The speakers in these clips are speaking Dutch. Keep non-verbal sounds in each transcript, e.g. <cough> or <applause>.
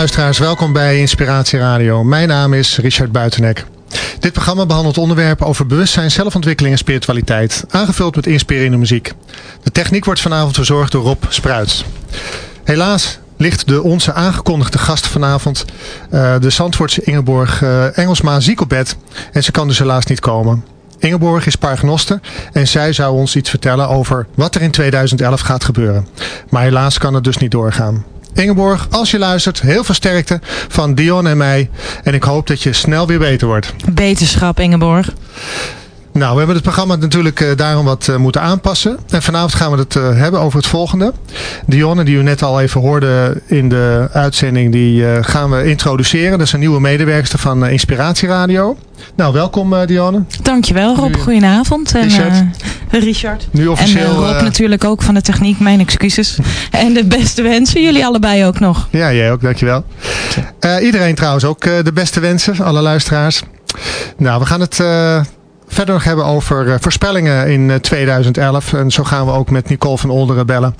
luisteraars, welkom bij Inspiratie Radio. Mijn naam is Richard Buitenek. Dit programma behandelt onderwerpen over bewustzijn, zelfontwikkeling en spiritualiteit, aangevuld met inspirerende muziek. De techniek wordt vanavond verzorgd door Rob Spruits. Helaas ligt de onze aangekondigde gast vanavond, eh, de Zandvoortse Ingeborg eh, Engelsma, ziek op bed en ze kan dus helaas niet komen. Ingeborg is paragnoste en zij zou ons iets vertellen over wat er in 2011 gaat gebeuren. Maar helaas kan het dus niet doorgaan. Ingeborg, als je luistert, heel veel sterkte van Dion en mij. En ik hoop dat je snel weer beter wordt. Beterschap, Ingeborg. Nou, we hebben het programma natuurlijk eh, daarom wat eh, moeten aanpassen. En vanavond gaan we het eh, hebben over het volgende. Dionne, die u net al even hoorde in de uitzending, die gaan we introduceren. Dat is een nieuwe medewerkster van eh, Inspiratie Radio. Nou, welkom Dionne. Dankjewel Rob, Nu- goedenavond. En, Richard. Richard. Nu En officieel... eh, Rob natuurlijk ook van de techniek, mijn excuses. <laughs> en de beste wensen, jullie allebei ook nog. Ja, jij ook, dankjewel. Iedereen trouwens ook de beste wensen, alle luisteraars. Nou, we gaan het verder nog hebben over eh, voorspellingen in eh, 2011. En zo gaan we ook met Nicole van Olderen bellen.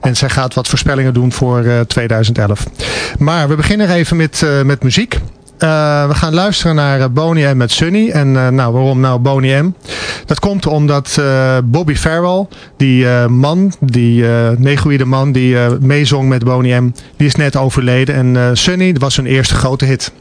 En zij gaat wat voorspellingen doen voor eh, 2011. Maar we beginnen even met, eh, met muziek. Eh, we gaan luisteren naar eh, Boney M met Sunny. En eh, nou, waarom nou Boney M? Dat komt omdat eh, Bobby Farrell, die eh, man, die eh negoïde man die eh, meezong met Boney M, die is net overleden. En eh, Sunny was zijn eerste grote hit.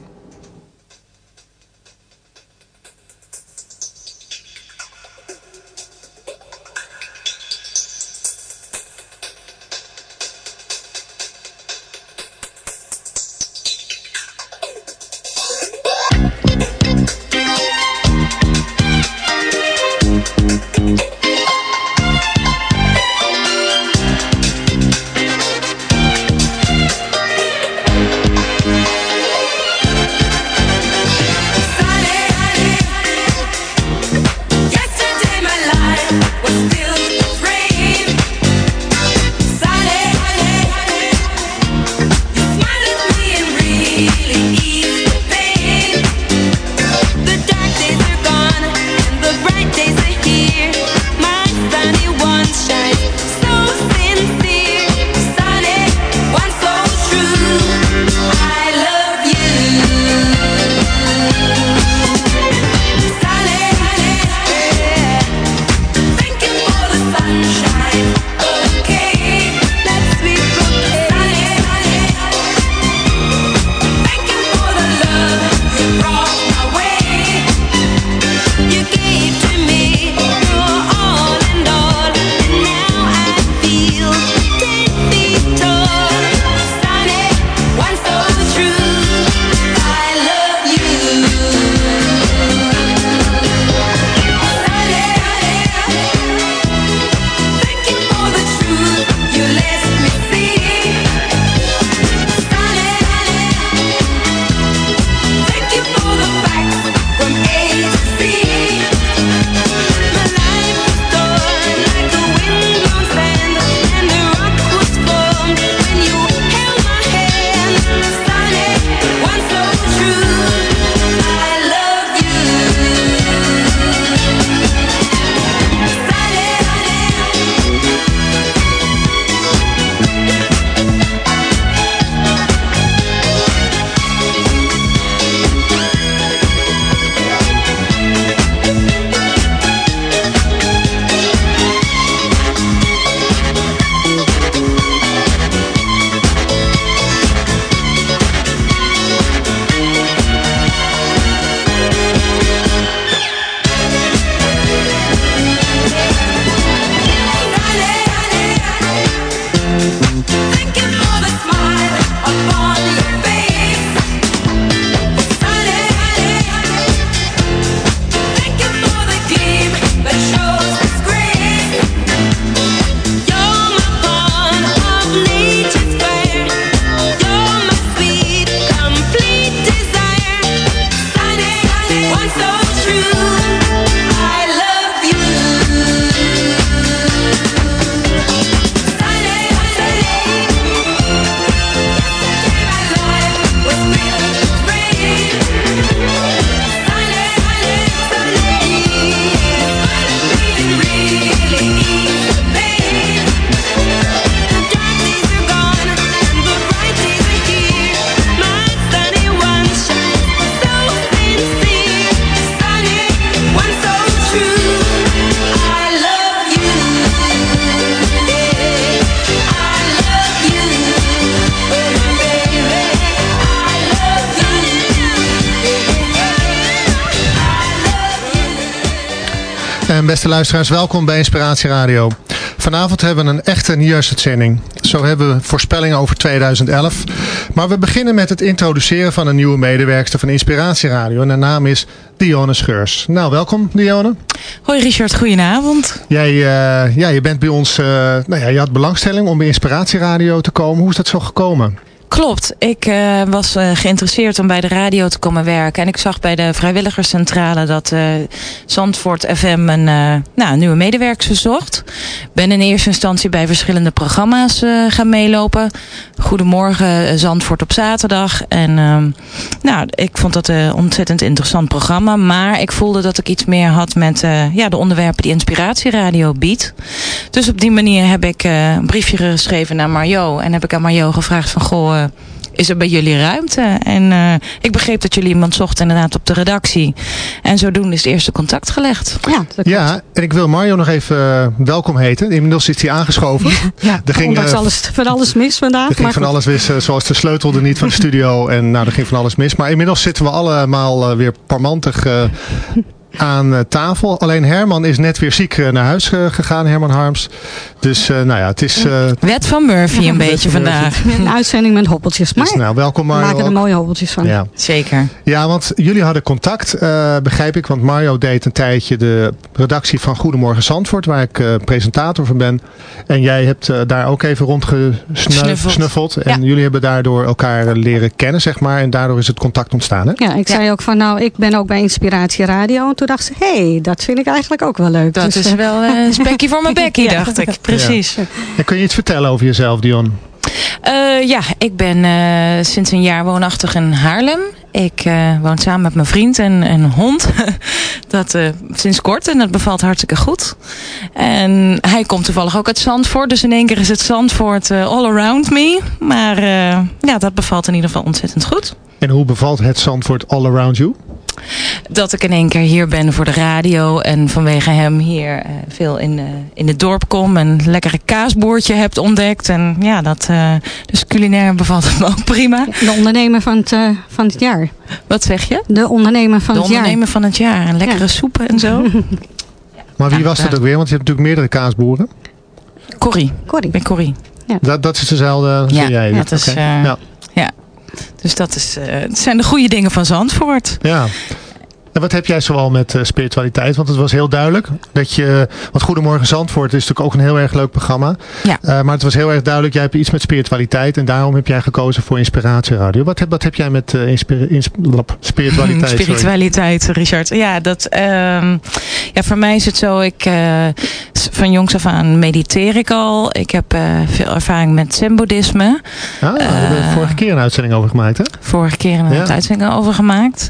Beste luisteraars, welkom bij Inspiratie Radio. Vanavond hebben we een echte nieuwsuitzending. Zo hebben we voorspellingen over 2011. Maar we beginnen met het introduceren van een nieuwe medewerkster van Inspiratie Radio. En haar naam is Dionne Scheurs. Nou, welkom Dionne. Hoi Richard, goedenavond. Jij, uh, ja, je bent bij ons, uh, nou ja, je had belangstelling om bij Inspiratie Radio te komen. Hoe is dat zo gekomen? Klopt. Ik uh, was uh, geïnteresseerd om bij de radio te komen werken. En ik zag bij de vrijwilligerscentrale dat uh, Zandvoort FM een, nou, nieuwe medewerker zocht. Ben in eerste instantie bij verschillende programma's gaan meelopen. Goedemorgen Zandvoort op zaterdag. En ehm, nou, ik vond dat een ontzettend interessant programma. Maar ik voelde dat ik iets meer had met ja, de onderwerpen die Inspiratieradio biedt. Dus op die manier heb ik een briefje geschreven naar Mario. En heb ik aan Mario gevraagd van... Goh, is er bij jullie ruimte? En uh, ik begreep dat jullie iemand zochten inderdaad op de redactie. En zodoende is het eerste contact gelegd. Ja, dat ja en ik wil Mario nog even uh, welkom heten. Inmiddels is hij aangeschoven. Ja, ja er ging, uh, alles, van alles mis vandaag. Er ging van alles mis, zoals de sleutel er niet van de studio. En nou, er ging van alles mis. Maar inmiddels zitten we allemaal weer parmantig aan eh, tafel. Alleen Herman is net weer ziek eh, naar huis eh, gegaan, Herman Harms. Dus nou ja, het is... Wet van Murphy een beetje vandaag. Een <laughs> uitzending met hobbeltjes. Maar dus, nou, welkom Mario. We maken er mooie hobbeltjes van. Ja. Zeker. Ja, want jullie hadden contact, begrijp ik. Want Mario deed een tijdje de redactie van Goedemorgen Zandvoort, waar ik presentator van ben. En jij hebt daar ook even rondgesnuffeld. En jullie hebben daardoor elkaar leren kennen, zeg maar. En daardoor is het contact ontstaan, hè? Ja, ik zei ook van, nou, ik ben ook bij Inspiratie Radio toen dacht ze, hé, hey, dat vind ik eigenlijk ook wel leuk. Dat dus, is wel een <laughs> spekje voor mijn bekkie, dacht ik. Precies. Ja. kun je iets vertellen over jezelf, Dion? Uh, ja, ik ben uh, sinds een jaar woonachtig in Haarlem. Ik uh, woon samen met mijn vriend en een hond. <laughs> dat sinds kort en dat bevalt hartstikke goed. En hij komt toevallig ook uit Zandvoort. Dus in één keer is het Zandvoort all around me. Maar ja, dat bevalt in ieder geval ontzettend goed. En hoe bevalt het Zandvoort all around you? Dat ik in één keer hier ben voor de radio. En vanwege hem hier uh, veel in, uh, in het dorp kom. En een lekkere kaasboordje hebt ontdekt. En ja, dat, uh, dus culinair bevalt het me ook prima. De ondernemer van het, van het jaar. Wat zeg je? De ondernemer van de het jaar. De ondernemer van het jaar. En lekkere ja. soepen en zo. <laughs> maar wie was dat ook weer? Want je hebt natuurlijk meerdere kaasboeren. Corrie. Corrie. Ik ben Corrie. Ja. Dat, dat is dezelfde ja, jij? Dat is, okay. ja. Dus dat is, het zijn de goede dingen van Zandvoort. Ja. En wat heb jij zoal met uh, spiritualiteit? Want het was heel duidelijk dat je... Want Goedemorgen Zandvoort is natuurlijk ook een heel erg leuk programma. Ja. Uh, maar het was heel erg duidelijk, jij hebt iets met spiritualiteit. En daarom heb jij gekozen voor Inspiratieradio. Wat heb, wat heb jij met uh, spiritualiteit? <laughs> spiritualiteit, sorry. Richard. Ja, dat, ja, voor mij is het zo... Ik, van jongs af aan mediteer ik al. Ik heb veel ervaring met zen-boeddhisme. Ah, daar hebben we vorige keer een uitzending over gemaakt, hè? Vorige keer een ja. uitzending over gemaakt.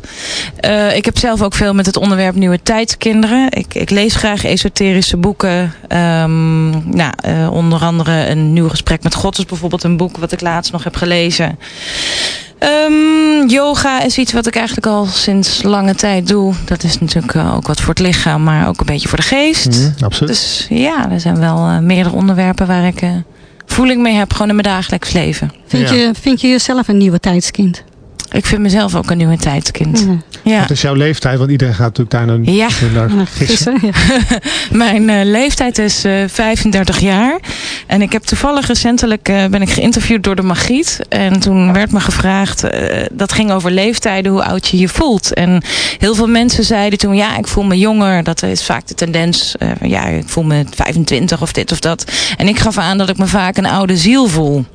ik heb zelf ook veel met het onderwerp nieuwe tijdskinderen. Ik, ik lees graag esoterische boeken. Um, nou, onder andere een nieuw gesprek met God is bijvoorbeeld een boek wat ik laatst nog heb gelezen. Um, yoga is iets wat ik eigenlijk al sinds lange tijd doe. Dat is natuurlijk ook wat voor het lichaam, maar ook een beetje voor de geest. Mm, absoluut. Dus ja, er zijn wel uh, meerdere onderwerpen waar ik uh, voeling mee heb, gewoon in mijn dagelijks leven. Vind, ja. je, vind je jezelf een nieuwe tijdskind? Ik vind mezelf ook een nieuwe tijdskind. Ja. ja. Wat is jouw leeftijd? Want iedereen gaat natuurlijk daar naar, ja. naar gissen. Ja. <laughs> Mijn uh, leeftijd is uh, 35 jaar. En ik heb toevallig recentelijk uh, ben ik geïnterviewd door de Magiet. En toen werd me gevraagd, uh, dat ging over leeftijden, hoe oud je je voelt. En heel veel mensen zeiden toen, ja, ik voel me jonger. Dat is vaak de tendens, ja, ik voel me 25 of dit of dat. En ik gaf aan dat ik me vaak een oude ziel voel.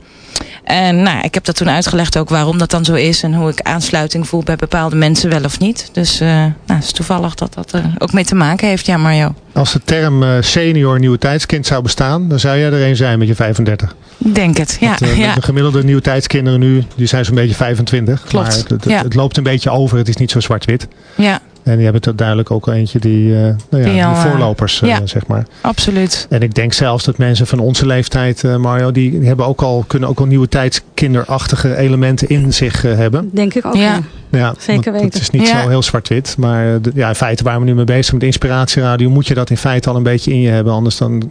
En nou, ik heb dat toen uitgelegd ook waarom dat dan zo is. En hoe ik aansluiting voel bij bepaalde mensen wel of niet. Dus uh, nou, het is toevallig dat dat er ook mee te maken heeft. Ja, Mario. Als de term uh, senior nieuwe tijdskind zou bestaan, dan zou jij er een zijn met je 35. Ik denk het, ja. Want, uh, ja. De gemiddelde nieuwe tijdskinderen nu, die zijn zo'n beetje 25. Klopt. Maar het, het, ja. het, loopt een beetje over, het is niet zo zwart-wit. Ja. En die hebben er duidelijk ook eentje die, uh, nou ja, die, al, die voorlopers, ja, zeg maar. Absoluut. En ik denk zelfs dat mensen van onze leeftijd, Mario, die hebben ook al, kunnen ook al nieuwe tijdskinderachtige elementen in zich hebben. Denk ik ook, ja. Ja, zeker weten. Het is niet ja. zo heel zwart-wit. Maar de, ja, in feite waar we nu mee bezig zijn met inspiratieradio, moet je dat in feite al een beetje in je hebben. Anders dan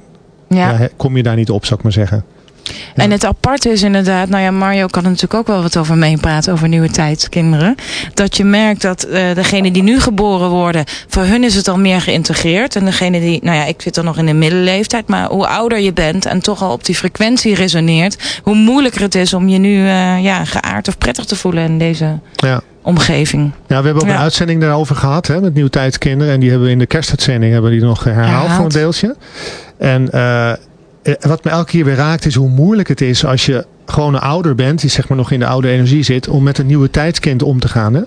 ja. ja, kom je daar niet op, zou ik maar zeggen. En het aparte is inderdaad, nou ja, Mario kan er natuurlijk ook wel wat over meepraten, over nieuwe tijdskinderen. Dat je merkt dat uh, degenen die nu geboren worden, voor hun is het al meer geïntegreerd. En degene die, nou ja, ik zit er nog in de middenleeftijd, maar hoe ouder je bent en toch al op die frequentie resoneert, hoe moeilijker het is om je nu uh, ja, geaard of prettig te voelen in deze ja. omgeving. Ja, we hebben ook een uitzending daarover gehad hè, met nieuwe tijdskinderen. En die hebben we in de kerstuitzending hebben die nog herhaald, herhaald. voor een deeltje. En uh, wat me elke keer weer raakt is hoe moeilijk het is als je gewoon een ouder bent, die zeg maar nog in de oude energie zit, om met een nieuwe tijdskind om te gaan. Hè?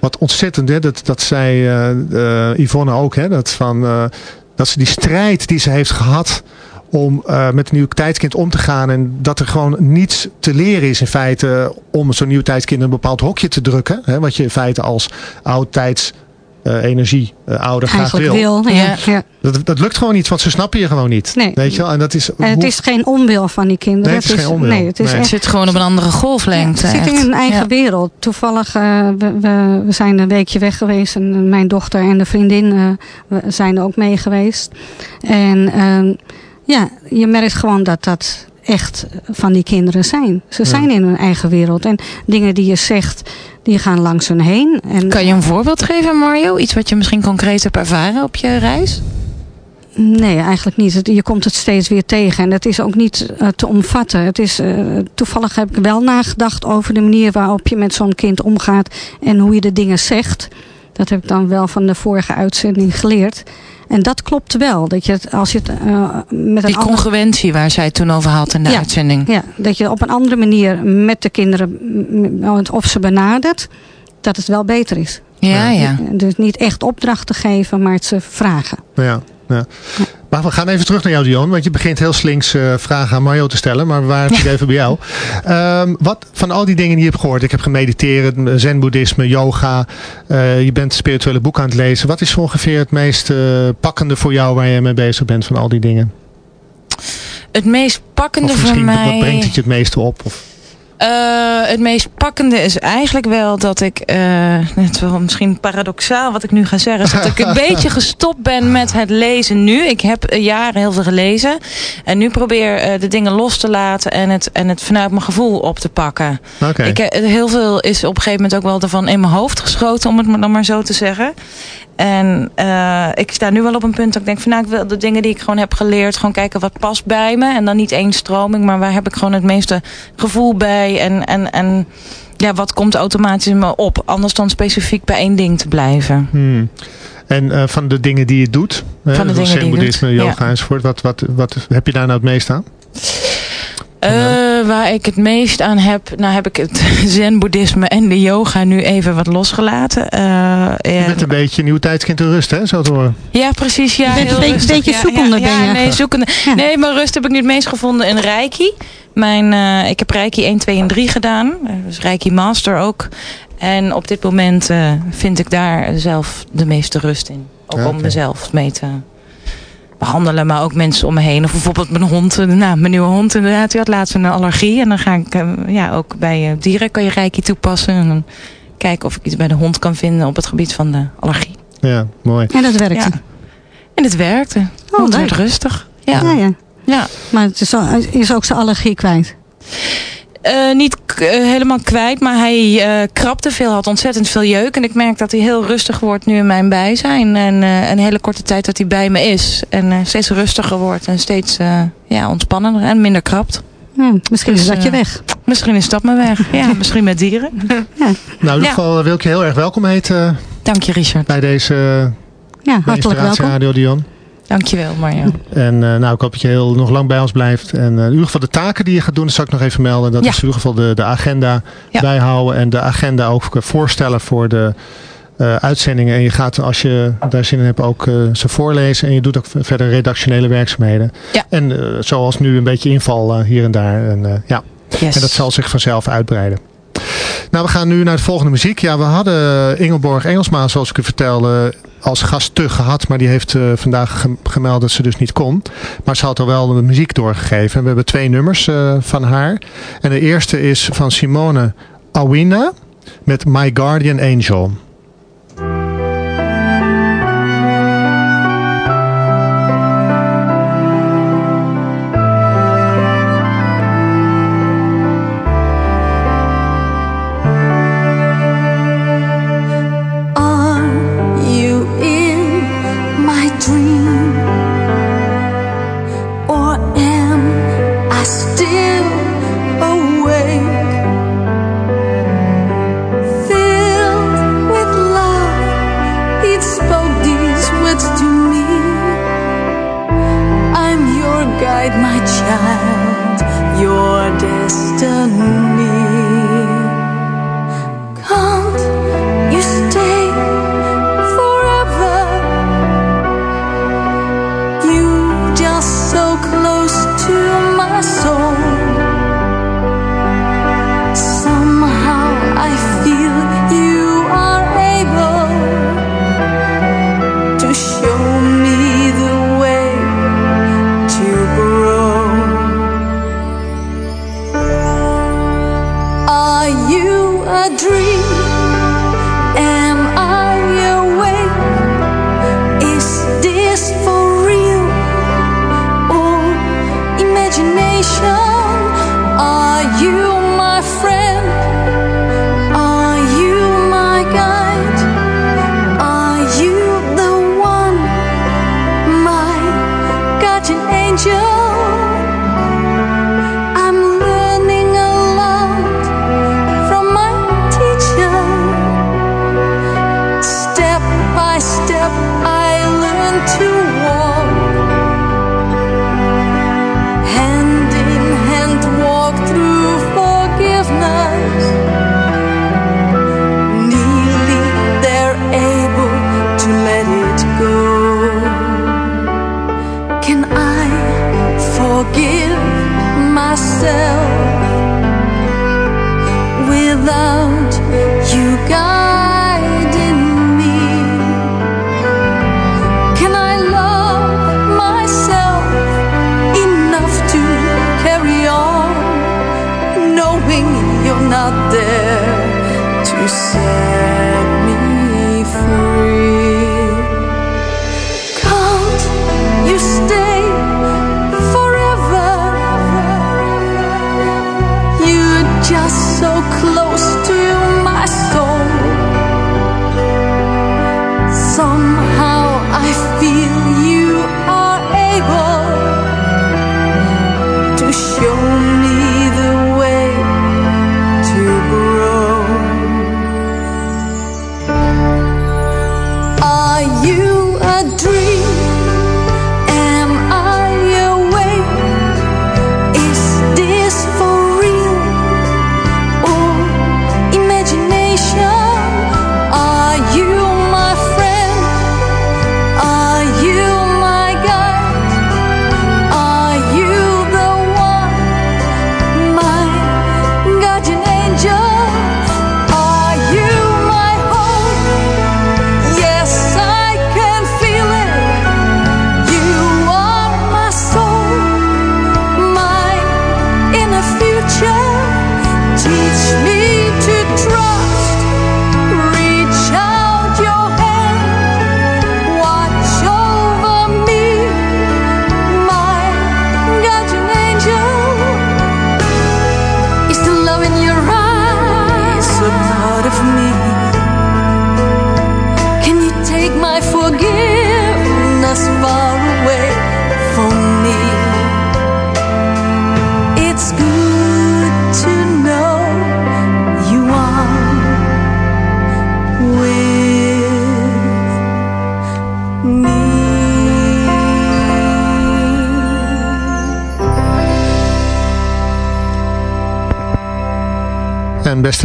Wat ontzettend, hè? Dat, dat zei uh, Yvonne ook, hè? Dat, van, uh, dat ze die strijd die ze heeft gehad om uh, met een nieuw tijdskind om te gaan. En dat er gewoon niets te leren is in feite om zo'n nieuw tijdskind in een bepaald hokje te drukken. Hè, wat je in feite als oud tijds uh, energie uh, ouder graag wil. wil ja. Ja. Dat, dat lukt gewoon niet, want ze snappen je gewoon niet. Nee. Weet je wel? En, dat is, en het hoe... is geen onwil van die kinderen. Nee, het is, het geen onwil. Nee, het, is nee. het zit gewoon op een andere golflengte. Ja, het zit echt. in een eigen ja. wereld. Toevallig, uh, we, we, we, zijn een weekje weg geweest. En mijn dochter en de vriendin zijn er ook mee geweest. En ehm, ja, je merkt gewoon dat dat echt van die kinderen zijn. Ze zijn in hun eigen wereld. En dingen die je zegt, die gaan langs hun heen. En, kan je een voorbeeld geven, Mario? Iets wat je misschien concreet hebt ervaren op je reis? Nee, eigenlijk niet. Je komt het steeds weer tegen. En het is ook niet uh, te omvatten. Het is, uh, toevallig heb ik wel nagedacht over de manier waarop je met zo'n kind omgaat. En hoe je de dingen zegt. Dat heb ik dan wel van de vorige uitzending geleerd. En dat klopt wel. Dat je het, als je het, uh, met een Die congruentie waar zij het toen over had in de ja, uitzending. Ja, dat je op een andere manier met de kinderen, of ze benadert, dat het wel beter is. Ja, ja. Dus niet echt opdrachten geven, maar het ze vragen. Ja, ja. Maar we gaan even terug naar jou, Dion. Want je begint heel slinks uh, vragen aan Mario te stellen. Maar we waren ja. even bij jou. Um, wat van al die dingen die je hebt gehoord. Ik heb gemediteerd, zen-boeddhisme, yoga. Uh, je bent spirituele boeken aan het lezen. Wat is ongeveer het meest uh, pakkende voor jou waar je mee bezig bent van al die dingen? Het meest pakkende voor mij... wat brengt het je het meeste op? Of? Uh, het meest pakkende is eigenlijk wel dat ik, uh, het is wel misschien paradoxaal wat ik nu ga zeggen, is dat ik een <laughs> beetje gestopt ben met het lezen nu. Ik heb jaren heel veel gelezen en nu probeer uh, de dingen los te laten en het, en het vanuit mijn gevoel op te pakken. Okay. Ik, heel veel is op een gegeven moment ook wel ervan in mijn hoofd geschoten, om het dan maar zo te zeggen. En uh, ik sta nu wel op een punt dat ik denk van nou, ik wil de dingen die ik gewoon heb geleerd, gewoon kijken wat past bij me. En dan niet één stroming, maar waar heb ik gewoon het meeste gevoel bij. En, en, en ja, wat komt automatisch in me op. Anders dan specifiek bij één ding te blijven. Hmm. En uh, van de dingen die je doet, van de hè, dingen die boeddhisme, doet, yoga ja. enzovoort. Wat, wat, wat heb je daar nou het meest aan? Uh, waar ik het meest aan heb, nou heb ik het <laughs> zen-boeddhisme en de yoga nu even wat losgelaten. Uh, je bent een beetje nieuw tijdskind in rust, hè, zo te horen. Ja, precies. Ja, je bent heel een beetje, rustig. beetje ja, zoekende ja, ben je. Ja, nee, zoekende. Ja. nee, maar rust heb ik nu het meest gevonden in Reiki. Mijn, uh, ik heb Reiki 1, 2 en 3 gedaan. Dus Reiki Master ook. En op dit moment uh, vind ik daar zelf de meeste rust in. Ook Ja, om mezelf mee te behandelen, maar ook mensen om me heen. Of bijvoorbeeld mijn hond, nou, mijn nieuwe hond inderdaad, die had laatst een allergie. En dan ga ik, uh, ja, ook bij uh, dieren kan je reiki toepassen. En dan kijken of ik iets bij de hond kan vinden op het gebied van de allergie. Ja, mooi. En dat werkte. Ja. En het werkte. Oh, hond leuk. werd rustig. Ja. Ja, ja. ja. Maar het is, is ook zijn allergie kwijt. Uh, niet uh, helemaal kwijt, maar hij uh, krabde veel, had ontzettend veel jeuk. En ik merk dat hij heel rustig wordt nu in mijn bijzijn. En een hele korte tijd dat hij bij me is. En steeds rustiger wordt en steeds ja, ontspannender en minder krabt. Ja, misschien Dus, is dat je weg. Misschien is dat maar weg. Ja, <laughs> misschien met dieren. Nou, in ieder Ja. geval wil ik je heel erg welkom heten Dank je, Richard. bij deze Ja, hartelijk welkom. Radio Dion. Dank je wel, Mario. En uh, nou, ik hoop dat je heel nog lang bij ons blijft. En uh, in ieder geval de taken die je gaat doen, dat zal ik nog even melden. Dat Ja. is in ieder geval de, de agenda Ja. bijhouden. En de agenda ook voorstellen voor de uh, uitzendingen. En je gaat, als je daar zin in hebt, ook ze voorlezen. En je doet ook verder redactionele werkzaamheden. Ja. En zoals nu een beetje inval hier en daar. En, ja. Yes. en dat zal zich vanzelf uitbreiden. Nou, we gaan nu naar de volgende muziek. Ja, we hadden Ingelborg Engelsma, zoals ik u vertelde, als gast te gehad. Maar die heeft uh, vandaag ge gemeld dat ze dus niet kon. Maar ze had al wel de muziek doorgegeven. We hebben twee nummers uh, van haar. En de eerste is van Simone Awina met My Guardian Angel.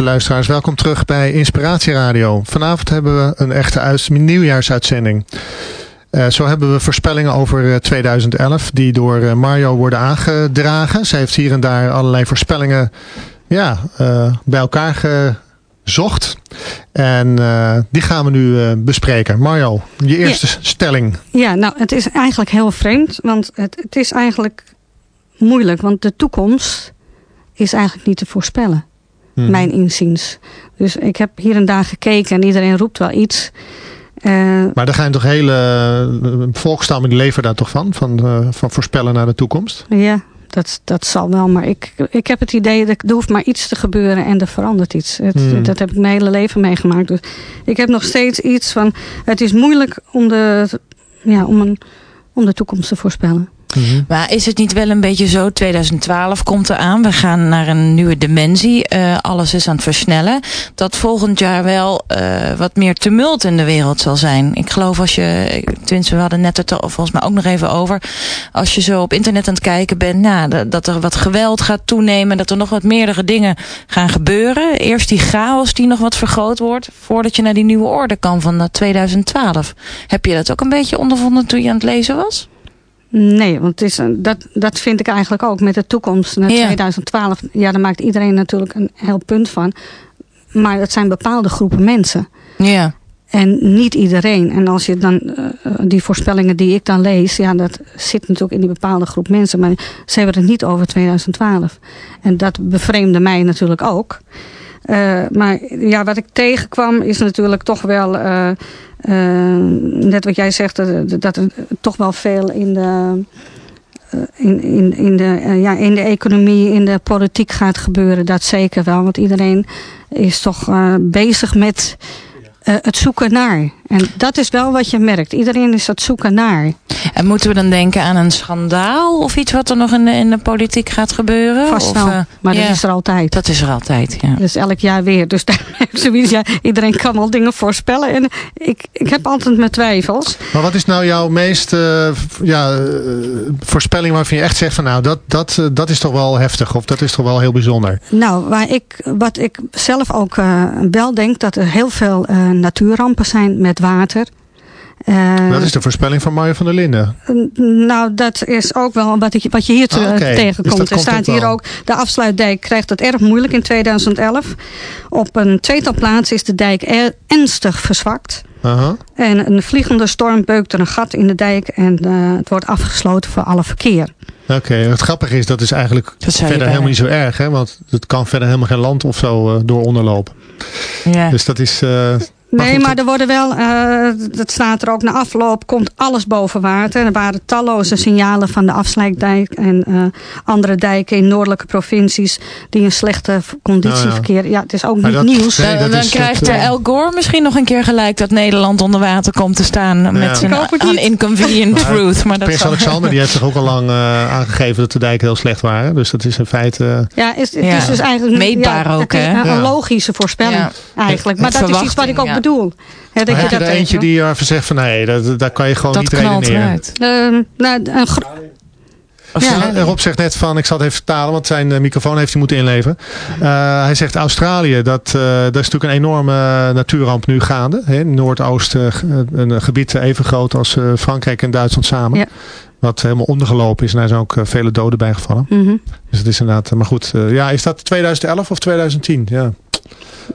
Beste luisteraars, welkom terug bij Inspiratie Radio. Vanavond hebben we een echte nieuwjaarsuitzending. Uh, zo hebben we voorspellingen over 2011 eh, die door uh, Mario worden aangedragen. Zij heeft hier en daar allerlei voorspellingen ja, bij elkaar gezocht. En die gaan we nu bespreken. Mario, je eerste stelling. Ja, nou het is eigenlijk heel vreemd. Want het, het is eigenlijk moeilijk. Want de toekomst is eigenlijk niet te voorspellen. Hmm. Mijn inziens. Dus ik heb hier en daar gekeken en iedereen roept wel iets. Uh, maar er gaan toch hele uh, volkstammen die leven daar toch van? Van, uh, van voorspellen naar de toekomst? Ja, dat, dat zal wel. Maar ik, ik heb het idee dat er hoeft maar iets te gebeuren en er verandert iets. Het, hmm. Dat heb ik mijn hele leven meegemaakt. Dus ik heb nog steeds iets van... Het is moeilijk om de, ja, om een, om de toekomst te voorspellen. Mhm. Maar is het niet wel een beetje zo, 2012 komt eraan, we gaan naar een nieuwe dimensie, uh, alles is aan het versnellen, dat volgend jaar wel uh, wat meer tumult in de wereld zal zijn. Ik geloof als je, tenminste we hadden net het er volgens mij ook nog even over, als je zo op internet aan het kijken bent, nou, dat er wat geweld gaat toenemen, dat er nog wat meerdere dingen gaan gebeuren. Eerst die chaos die nog wat vergroot wordt, voordat je naar die nieuwe orde kan van 2012. Heb je dat ook een beetje ondervonden toen je aan het lezen was? Nee, want het is, een- dat, dat vind ik eigenlijk ook met de toekomst naar Ja. 2012. Ja, daar maakt iedereen natuurlijk een heel punt van. Maar het zijn bepaalde groepen mensen. Ja. En niet iedereen. En als je dan eh, eh, die voorspellingen die ik dan lees, ja, dat zit natuurlijk in die bepaalde groep mensen. Maar ze hebben het niet over 2012. En dat bevreemde mij natuurlijk ook. Eh, maar ja, wat ik tegenkwam is natuurlijk toch wel, eh, eh, net wat jij zegt, dat er toch wel veel in de, in, in, in, de, ja, in de economie, in de politiek gaat gebeuren. Dat zeker wel, want iedereen is toch bezig met eh, het zoeken naar. En dat is wel wat je merkt. Iedereen is het zoeken naar. En moeten we dan denken aan een schandaal of iets wat er nog in de, in de politiek gaat gebeuren? Vast Of, wel, eh, maar ja, dat is er altijd. dat is er altijd, ja. Dus elk jaar weer. Dus daar <laughs> heb zoiets, ja, iedereen kan wel dingen voorspellen. En ik, ik heb altijd mijn twijfels. Maar wat is nou jouw meest eh, ja, voorspelling waarvan je echt zegt van nou dat, dat, dat is toch wel heftig of dat is toch wel heel bijzonder? Nou, waar ik, wat ik zelf ook eh, wel denk, dat er heel veel eh, natuurrampen zijn met water. Eh, dat is de voorspelling van Mario van der Linden. Nou, dat is ook wel wat, ik, wat je hier te- Ah. Dus tegenkomt. dat er staat ook hier ook, de afsluitdijk krijgt het erg moeilijk in 2011. Op een tweetal plaatsen is de dijk er- ernstig verzwakt. Aha. En een vliegende storm beukt er een gat in de dijk en eh, het wordt afgesloten voor alle verkeer. Oké, het grappige is dat is eigenlijk Dat verder helemaal niet zo erg hè, want het kan verder helemaal geen land of zo eh, door onderlopen. ja. Dus dat is... eh, Nee, maar er worden wel, eh dat staat er ook, na afloop komt alles boven water. Er waren talloze signalen van de afsluitdijk en eh, andere dijken in noordelijke provincies die een slechte conditie Nou ja. verkeren. Ja, het is ook Maar niet dat- nieuws. Nee, Dan- krijgt eh, eh, El Gore misschien nog een keer gelijk dat Nederland onder water komt te staan met zijn Ik hoop het niet. inconvenient Maar truth. Maar dat Prins Alexander die heeft zich ook al lang eh, <laughs> aangegeven dat de dijken heel slecht waren. Dus dat is in feite... eh, Ja, is, het Ja. is dus eigenlijk Meetbaar ja, ook, hè? Een, Ja. een logische voorspelling Ja. eigenlijk. Maar Het dat is iets wat ik ook bedoel. Hè, dat maar je heb je dat er eentje die ervan zegt van nee, dat, daar kan je gewoon dat niet knalt redeneren. eruit. Ehm, nou, een Ja. Ja, Rob zegt net van, ik zal het even vertalen, want zijn eh, microfoon heeft hij moeten inleveren. Eh, hij zegt Australië, dat, eh dat is natuurlijk een enorme eh, natuurramp nu gaande. Hè? In Noordoosten eh, een gebied even groot als eh, Frankrijk en Duitsland samen. Ja. Wat helemaal ondergelopen is en daar zijn ook eh, vele doden bijgevallen. Mhm. Dus het is inderdaad, eh, maar goed. eh, ja, is dat 2011 of 2010? Ja.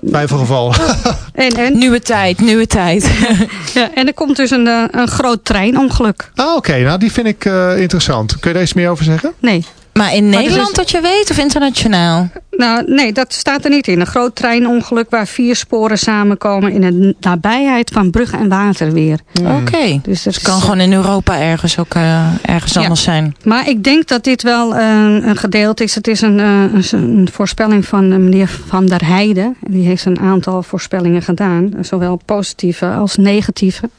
Twijfelgeval. <laughs> en, en, Nieuwe tijd, nieuwe tijd. <laughs> ja, en er komt dus een, eh, een groot treinongeluk. ah, oké. Nou, die vind ik eh, interessant. Kun je daar iets meer over zeggen? Nee, Maar in is- Nederland dat je weet of internationaal? Nou, nee, dat staat er niet in. Een groot treinongeluk waar vier sporen samenkomen in de nabijheid van brug en waterweer. Oké. Dus dat Het kan is- gewoon in Europa ergens ook eh, ergens Ja. anders zijn. Maar ik denk dat dit wel eh, een gedeelte is. Het is een, eh, een, voorspelling van meneer Van der Heijden. Die heeft een aantal voorspellingen gedaan. Zowel positieve als negatieve.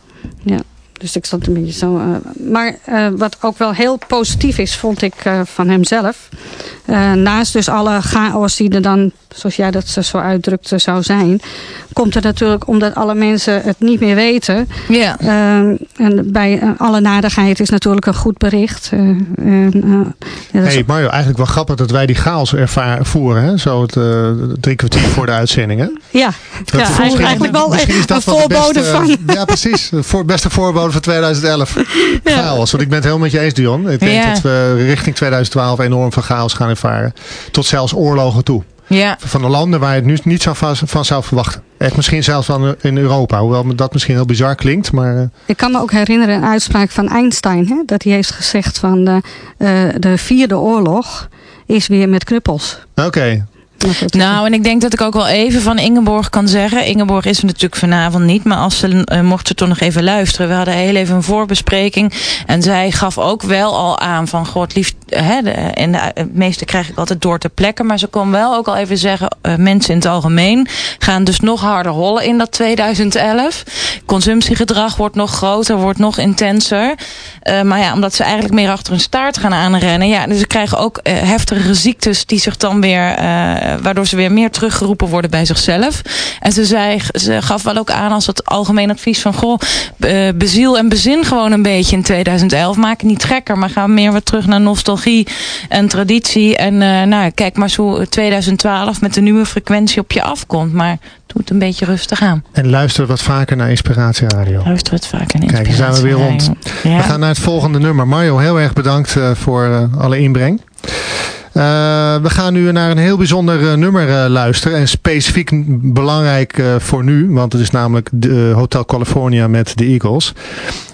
Ja. Dus ik zat een beetje zo. eh, maar eh, wat ook wel heel positief is, vond ik eh, van hemzelf. Eh, naast dus alle chaos die er dan, zoals jij dat zo uitdrukte, zou zijn. Komt er natuurlijk omdat alle mensen het niet meer weten. Ja. Ehm, en bij alle nadigheid is natuurlijk een goed bericht. Eh, en, eh, ja, Hey Mario, eigenlijk wel grappig dat wij die chaos ervaren voeren. Hè? Zo het eh, drie kwartier voor de uitzending. Hè? ja, Dat ja is eigenlijk, wel een dat wel de voorbode beste- van. Ja, precies. De voor, beste voorbode van 2011. <laughs> Chaos. Want ik ben het helemaal met je eens, Dion. Ik denk Ja. dat we richting 2012 enorm veel chaos gaan ervaren. Tot zelfs oorlogen toe. Ja. Van de landen waar je het nu niet zo van, van zou verwachten. Echt misschien zelfs van in Europa. Hoewel dat misschien heel bizar klinkt. Maar eh, Ik kan me ook herinneren een uitspraak van Einstein. Hè, dat hij heeft gezegd van de, eh, de vierde oorlog is weer met knuppels. oké. Nou, en ik denk dat ik ook wel even van Ingeborg kan zeggen. Ingeborg is er natuurlijk vanavond niet, maar als ze, eh, mocht ze toch nog even luisteren. We hadden heel even een voorbespreking. En zij gaf ook wel al aan van, god lief, hè, de, en de, het meeste krijg ik altijd door te plekken. Maar ze kon wel ook al even zeggen, eh, mensen in het algemeen gaan dus nog harder hollen in dat 2011. Consumptiegedrag wordt nog groter, wordt nog intenser. Eh, maar ja, omdat ze eigenlijk meer achter hun staart gaan aanrennen. Ja, dus ze krijgen ook eh, heftigere ziektes die zich dan weer, eh, waardoor ze weer meer teruggeroepen worden bij zichzelf. En ze, zei, ze gaf wel ook aan als het algemeen advies van, goh, eh, beziel en bezin gewoon een beetje in 2011. Maak het niet gekker, maar ga meer wat terug naar nostalgie en traditie. En eh, nou, kijk maar eens hoe 2012 met de nieuwe frequentie op je afkomt. Maar doe het een beetje rustig aan. En luister wat vaker naar Inspiratie Radio. Luister het vaker naar Kijk, dan zijn we weer rond. Ja. We gaan naar het volgende nummer. Mario, heel erg bedankt uh, voor uh, alle inbreng. Uh, we gaan nu naar een heel bijzonder uh, nummer uh, luisteren. En specifiek belangrijk voor nu. Want het is namelijk de Hotel California met de Eagles.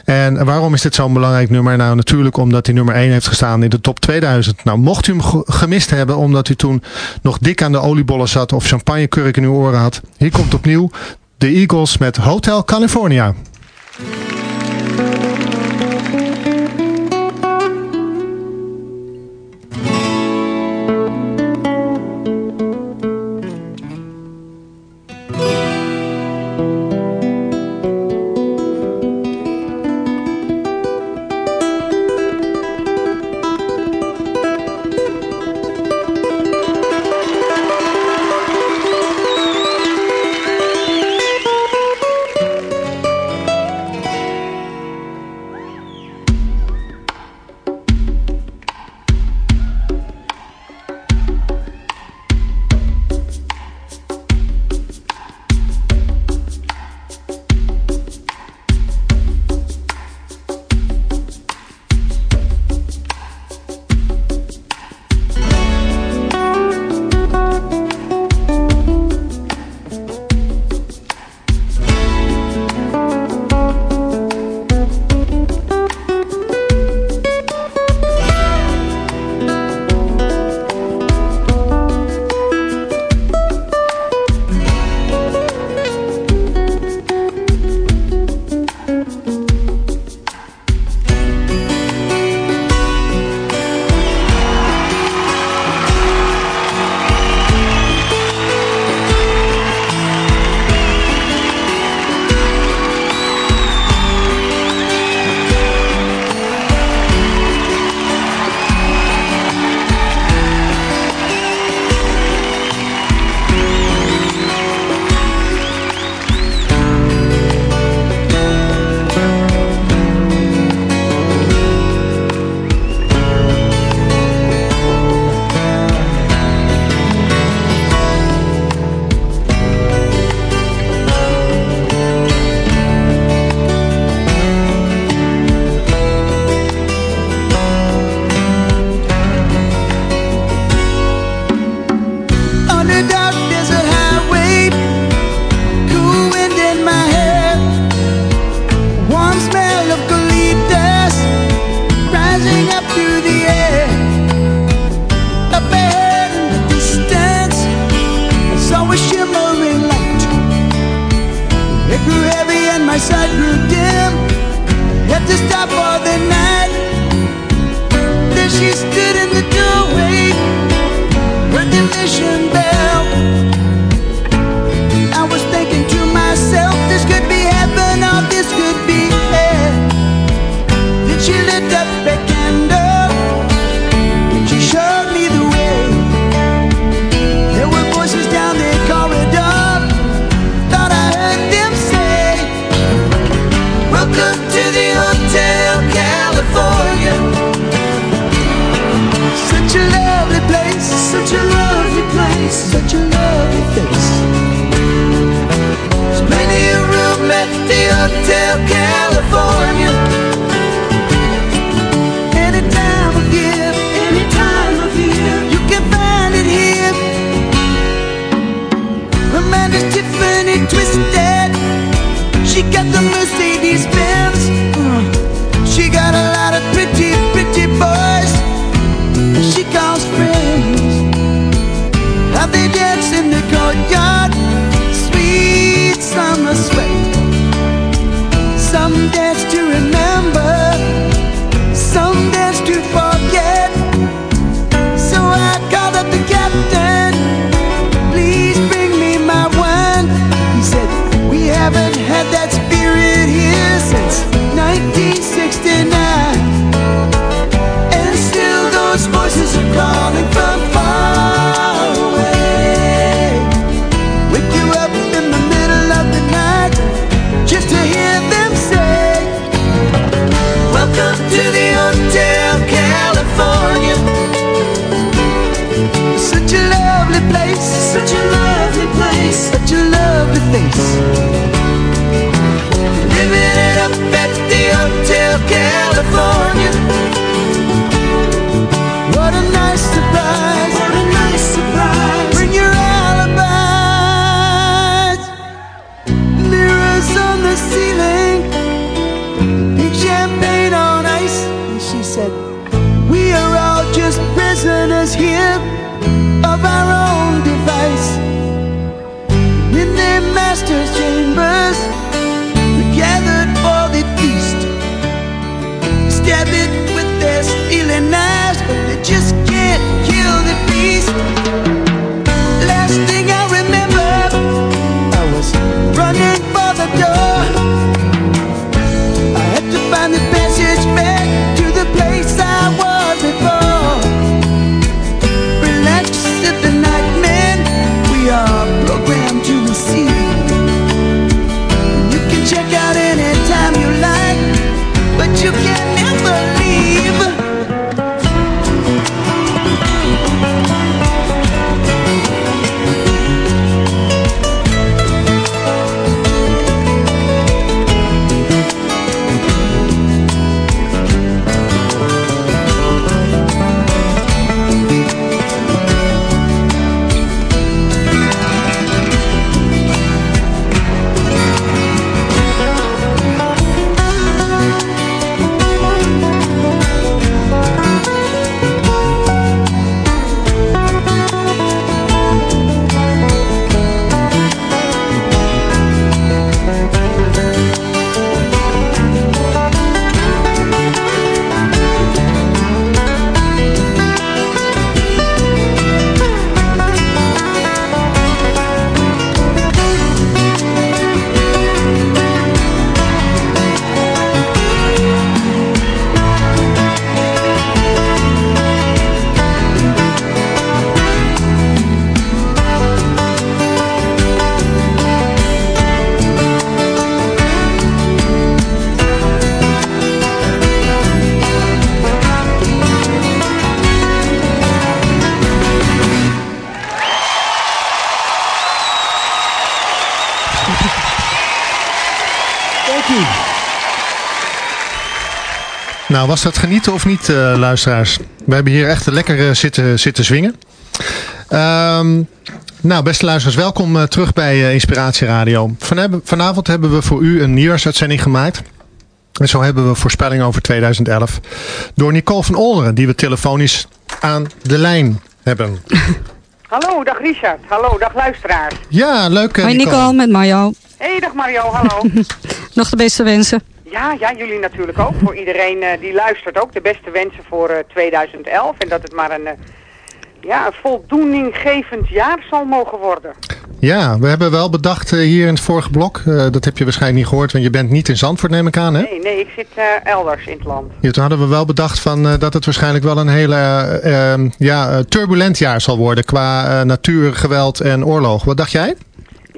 En waarom is dit zo'n belangrijk nummer? Nou natuurlijk omdat hij nummer 1 heeft gestaan in de top 2000. Nou mocht u hem gemist hebben omdat u toen nog dik aan de oliebollen zat. Of champagnekurk in uw oren had. Hier komt opnieuw de Eagles met Hotel California. inside grew dim. Had to stop for the night. Then she stood in the doorway. eu quero. Nou, was dat genieten of niet, uh, luisteraars? We hebben hier echt lekker uh, zitten, zitten zwingen. Um, nou, beste luisteraars, welkom uh, terug bij Inspiratie Radio. Van, vanavond hebben we voor u een nieuwsuitzending gemaakt. En zo hebben we voorspellingen over 2011. Door Nicole van Oleren, die we telefonisch aan de lijn hebben. <laughs> Hallo, dag Richard. Hallo, dag luisteraars. Ja, leuk Hoi Nicole. Nicole, met Mario. Hey, dag Mario, hallo. <laughs> Nog de beste wensen. Ja, ja, jullie natuurlijk ook. Voor iedereen uh, die luistert ook. De beste wensen voor uh, 2011. En dat het maar een, uh, ja, een voldoeninggevend jaar zal mogen worden. Ja, we hebben wel bedacht hier in het vorige blok. dat heb je waarschijnlijk niet gehoord, want je bent niet in Zandvoort neem ik aan, hè? Nee, nee, ik zit elders in het land. Ja, toen hadden we wel bedacht van, dat het waarschijnlijk wel een hele ehm, ja, turbulent jaar zal worden qua natuurgeweld en oorlog. Wat dacht jij?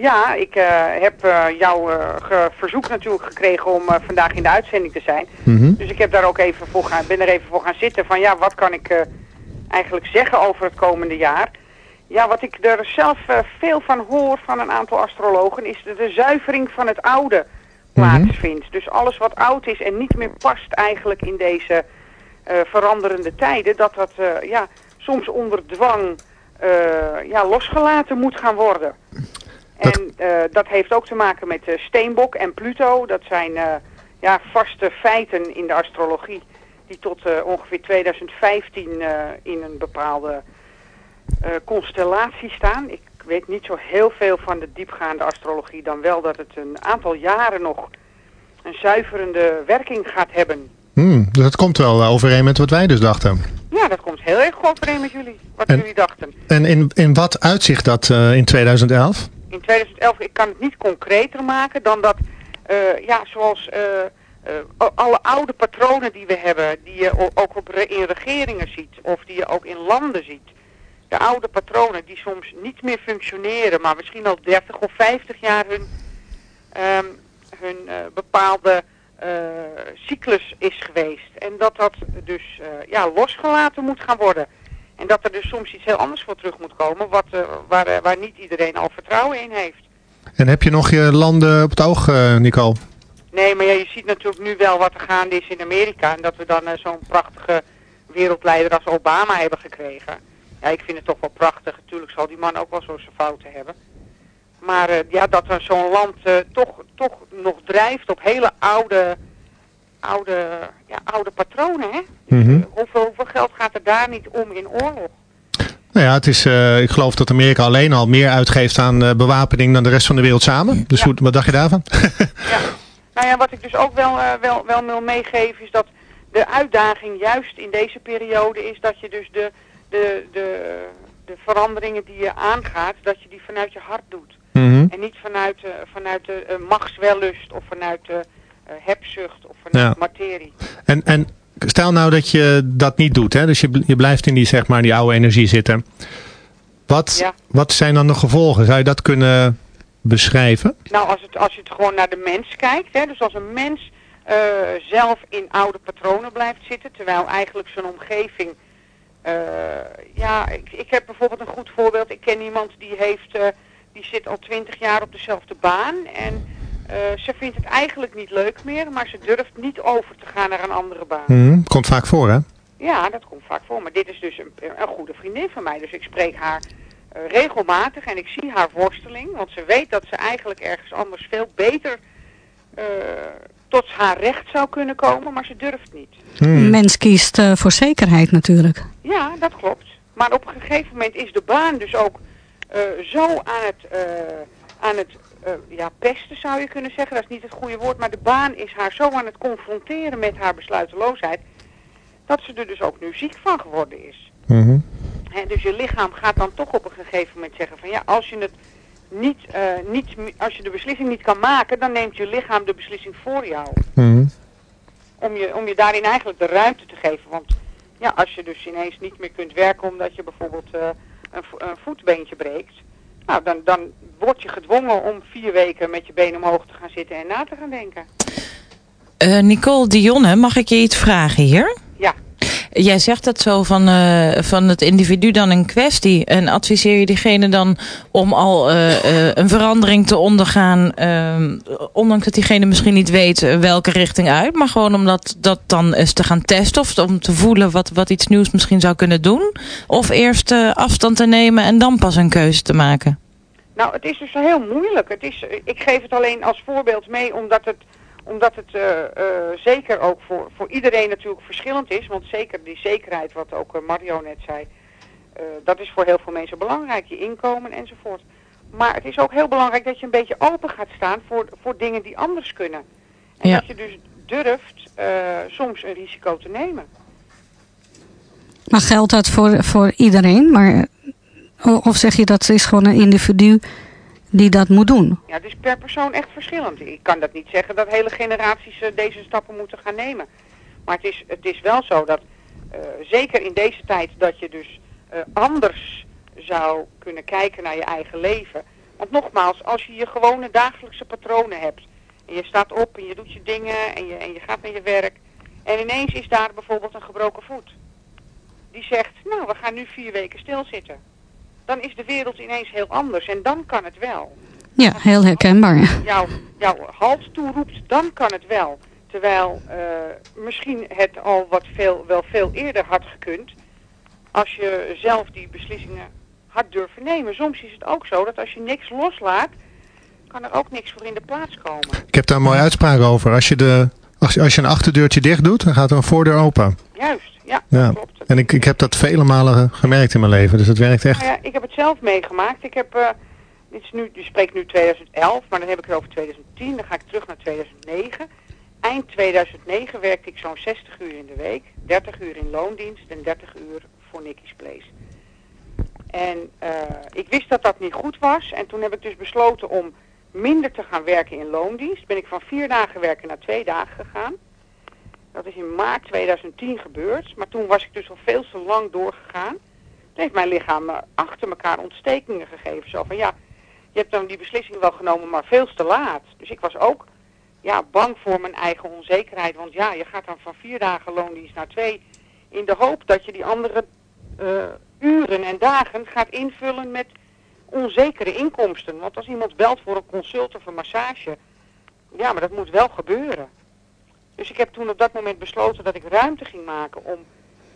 Ja, ik uh, heb uh, jouw uh, verzoek natuurlijk gekregen om vandaag in de uitzending te zijn. Mm -hmm. Dus ik heb daar ook even voor gaan, ben er even voor gaan zitten van ja, wat kan ik eigenlijk zeggen over het komende jaar? Ja, wat ik er zelf veel van hoor van een aantal astrologen is dat de zuivering van het oude plaatsvindt. Mm -hmm. Dus alles wat oud is en niet meer past eigenlijk in deze veranderende tijden, dat dat ja, soms onder dwang ja, losgelaten moet gaan worden. Dat... En uh, dat heeft ook te maken met uh, Steenbok en Pluto. Dat zijn uh, ja, vaste feiten in de astrologie die tot ongeveer 2015 in een bepaalde constellatie staan. Ik weet niet zo heel veel van de diepgaande astrologie, dan wel dat het een aantal jaren nog een zuiverende werking gaat hebben. Hmm, dus dat komt wel overeen met wat wij dus dachten. Ja, dat komt heel erg overeen met jullie, wat en, jullie dachten. En in, in wat uitzicht dat in 2011? In 2011, ik kan het niet concreter maken dan dat, uh, ja, zoals uh, uh, alle oude patronen die we hebben, die je ook op in regeringen ziet, of die je ook in landen ziet. De oude patronen die soms niet meer functioneren, maar misschien al 30 of 50 jaar hun, um, hun bepaalde cyclus is geweest. En dat dat dus ja, losgelaten moet gaan worden. En dat er dus soms iets heel anders voor terug moet komen, wat, uh, waar, uh, waar niet iedereen al vertrouwen in heeft. En heb je nog je landen op het oog, uh, Nicole? Nee, maar ja, je ziet natuurlijk nu wel wat er gaande is in Amerika. En dat we dan zo'n prachtige wereldleider als Obama hebben gekregen. Ja, ik vind het toch wel prachtig. Natuurlijk zal die man ook wel zo zijn fouten hebben. Maar ja, dat er zo'n land toch, toch nog drijft op hele oude oude, ja, oude patronen, hè? Mm -hmm. hoeveel, hoeveel geld gaat er daar niet om in oorlog? Nou ja, het is, uh, ik geloof dat Amerika alleen al meer uitgeeft aan uh, bewapening dan de rest van de wereld samen. Dus ja. hoe, wat dacht je daarvan? ja. Nou ja, wat ik dus ook wel, uh, wel, wel wil meegeven is dat de uitdaging juist in deze periode is dat je dus de, de, de, de veranderingen die je aangaat, dat je die vanuit je hart doet. Mhm. En niet vanuit, vanuit de machtswellust of vanuit de hebzucht of vanuit Ja. materie. En, en stel nou dat je dat niet doet, hè? dus je, je blijft in die, zeg maar, die oude energie zitten. Wat, Ja. wat zijn dan de gevolgen? Zou je dat kunnen beschrijven? Nou, als, het, als je het gewoon naar de mens kijkt, hè, dus als een mens eh, zelf in oude patronen blijft zitten, terwijl eigenlijk zijn omgeving... eh, ja, ik, ik heb bijvoorbeeld een goed voorbeeld. Ik ken iemand die heeft, eh, die zit al twintig jaar op dezelfde baan en eh, ze vindt het eigenlijk niet leuk meer, maar ze durft niet over te gaan naar een andere baan. Mhm. Komt vaak voor, hè? Ja, dat komt vaak voor. Maar dit is dus een, een goede vriendin van mij. Dus ik spreek haar eh, regelmatig en ik zie haar worsteling. Want ze weet dat ze eigenlijk ergens anders veel beter eh, tot haar recht zou kunnen komen. Maar ze durft niet. Een mens kiest eh, voor zekerheid natuurlijk. Ja, dat klopt. Maar op een gegeven moment is de baan dus ook eh, zo aan het, eh, aan het eh, ja, pesten zou je kunnen zeggen. Dat is niet het goede woord. Maar de baan is haar zo aan het confronteren met haar besluiteloosheid. Dat ze er dus ook nu ziek van geworden is. Mhm. Dus je lichaam gaat dan toch op een gegeven moment zeggen van ja, als je het niet, eh, niet, als je de beslissing niet kan maken, dan neemt je lichaam de beslissing voor jou. Mhm. Om je, om je daarin eigenlijk de ruimte te geven. Want ja, als je dus ineens niet meer kunt werken omdat je bijvoorbeeld eh, een, een voetbeentje breekt, nou dan, dan word je gedwongen om vier weken met je benen omhoog te gaan zitten en na te gaan denken. Eh, Nicole Dionne, mag ik je iets vragen hier? Jij zegt het zo van, eh, van het individu dan in kwestie. En adviseer je diegene dan om al eh, eh, een verandering te ondergaan, ehm, ondanks dat diegene misschien niet weet welke richting uit, maar gewoon om dat, dat dan eens te gaan testen of om te voelen wat, wat iets nieuws misschien zou kunnen doen? Of eerst afstand te nemen en dan pas een keuze te maken? Nou, het is dus heel moeilijk. Het is, ik geef het alleen als voorbeeld mee omdat het, omdat het eh, eh, zeker ook voor, voor iedereen natuurlijk verschillend is. Want zeker die zekerheid, wat ook eh, Mario net zei, dat is voor heel veel mensen belangrijk. Je inkomen enzovoort. Maar het is ook heel belangrijk dat je een beetje open gaat staan voor, voor dingen die anders kunnen. En Ja. dat je dus durft soms een risico te nemen. Maar geldt dat voor, voor iedereen? Maar, of zeg je dat is gewoon een individu die dat moet doen? Ja, het is per persoon echt verschillend. Ik kan dat niet zeggen dat hele generaties eh, deze stappen moeten gaan nemen. Maar het is, het is wel zo dat, eh, zeker in deze tijd, dat je dus eh, anders zou kunnen kijken naar je eigen leven. Want nogmaals, als je je gewone dagelijkse patronen hebt, en je staat op en je doet je dingen en je, en je gaat naar je werk, en ineens is daar bijvoorbeeld een gebroken voet. Die zegt, nou, we gaan nu vier weken stilzitten. Dan is de wereld ineens heel anders en dan kan het wel Ja, heel herkenbaar. jouw, jouw halt toeroept, dan kan het wel. Terwijl eh, misschien het al wat veel, wel veel eerder had gekund. Als je zelf die beslissingen had durven nemen. Soms is het ook zo dat als je niks loslaat, kan er ook niks voor in de plaats komen. Ik heb daar een mooie uitspraak over. Als je, de, als, je- als je een achterdeurtje dicht doet, dan gaat er een voordeur open. Juist, ja, Ja. dat klopt. En ik, ik heb dat vele malen gemerkt in mijn leven. Dus het werkt echt. Nou ja, ik heb het zelf meegemaakt. Ik heb, eh, dit is nu, je spreekt nu 2011, maar dan heb ik het over 2010. Dan ga ik terug naar 2009. Eind 2009 werkte ik zo'n 60 uur in de week. 30 uur in loondienst en 30 uur voor Nicky's Place. En eh, ik wist dat dat niet goed was. En toen heb ik dus besloten om minder te gaan werken in loondienst. Ben ik van vier dagen werken naar twee dagen gegaan. Dat is in maart 2010 gebeurd. Maar toen was ik dus al veel te lang doorgegaan. Toen heeft mijn lichaam eh, achter elkaar ontstekingen gegeven. Zo van ja, je hebt dan die beslissing wel genomen, maar veel te laat. Dus ik was ook ja, bang voor mijn eigen onzekerheid. Want ja, je gaat dan van vier dagen loondienst naar twee. In de hoop dat je die andere eh, uren en dagen gaat invullen met onzekere inkomsten. Want als iemand belt voor een consult of een massage, ja, maar dat moet wel gebeuren. Dus ik heb toen op dat moment besloten dat ik ruimte ging maken om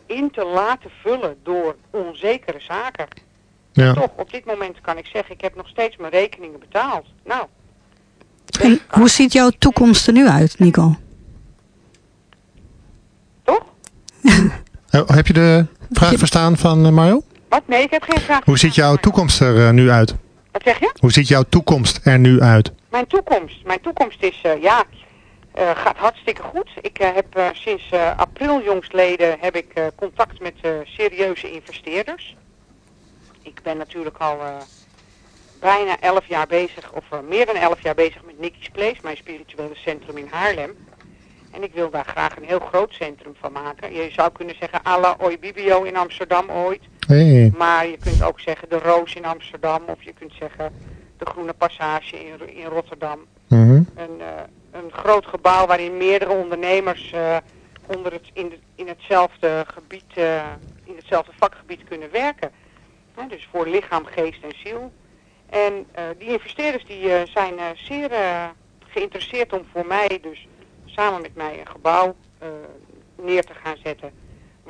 in te laten vullen door onzekere zaken. Ja. Toch, op dit moment kan ik zeggen, ik heb nog steeds mijn rekeningen betaald. Nou, En hoe ziet jouw toekomst er nu uit, Nico? toch? Eh, <laughs> Heb je de vraag verstaan van eh, Mario? Wat? Nee, ik heb geen vraag. Hoe ziet jouw toekomst er eh, nu uit? Wat zeg je? Hoe ziet jouw toekomst er nu uit? Mijn toekomst. Mijn toekomst is, eh, ja, Eh, gaat hartstikke goed. Ik eh, heb eh, sinds april jongstleden heb ik contact met serieuze investeerders. Ik ben natuurlijk al bijna elf jaar bezig, of meer dan elf jaar bezig met Nicky's Place, mijn spirituele centrum in Haarlem. En ik wil daar graag een heel groot centrum van maken. Je zou kunnen zeggen à la Oibibio in Amsterdam ooit. Hey. Maar je kunt ook zeggen de Roos in Amsterdam. Of je kunt zeggen de Groene Passage in, in Rotterdam. Een, eh, een groot gebouw waarin meerdere ondernemers eh, onder het, in, in hetzelfde gebied, eh, in hetzelfde vakgebied kunnen werken. Dus voor lichaam, geest en ziel. En eh, die investeerders die, zijn zeer geïnteresseerd om voor mij dus samen met mij een gebouw neer te gaan zetten